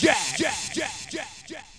Yeah, yeah, yeah, yeah, yeah,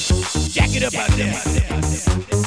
Jack it up out there.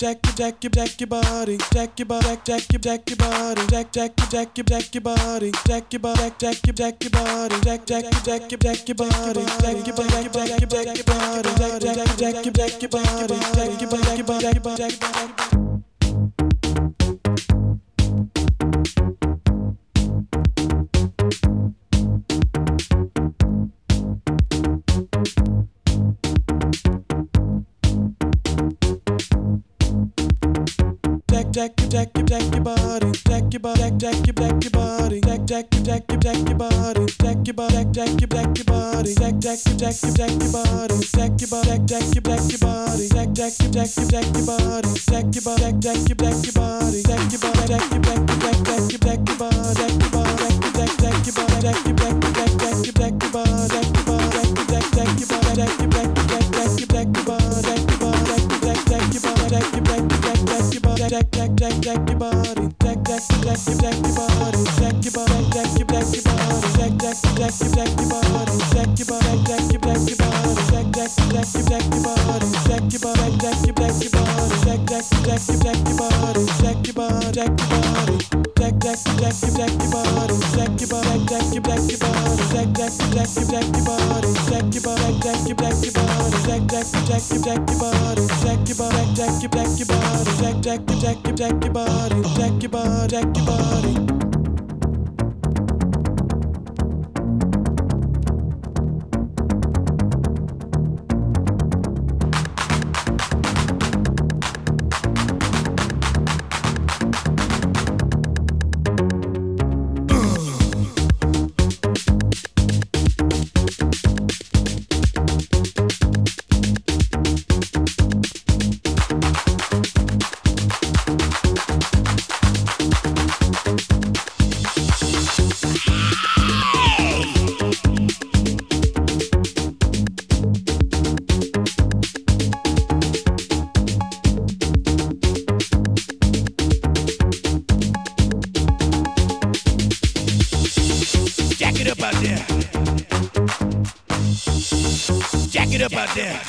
Jack, jack, jack, your, jack your body, jack your body, jack your, jack your body, jack, jack, your, jack your, jack your body, jack your body, jack your, jack your body, jack, jack your, jack your, jack your body, jack your body, jack, jack your, jack your body, jack, jack your, jack your, jack your body, jack your jack your your jack your body. Jack, jack, jack your body, jack your body, jack your, jack your body, jack, jack, jack, jack your body, jack your body, jack your, jack your body, jack, jack, jack, jack your body, jack your body, jack your, jack your body, jack, jack, jack your jack your your body, jack your body, jack your jack your body, jack your body, jack your jack your jack jack your jack your body, jack your body, jack jack jack your body, jack your your jack jack your jack your body, jack your body, jack jack jack your body, jack your jack your jack jack jack jack your body, jack jack jack jack your body, jack your body, jack your jack your body, jack jack jack jack your body, jack your jack jack your body, jack jack jack jack your body, jack your body, jack your jack your body, jack jack jack jack your body, jack your body, jack your body, jack jack jack jack your body, jack your body, jack your jack your body, jack jack jack jack jack jack jack jack jack jack jack your body, jack your body, jack jack jack jack your body, jack your body, jack your body. Up out there.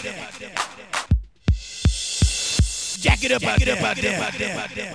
Jack it up out there.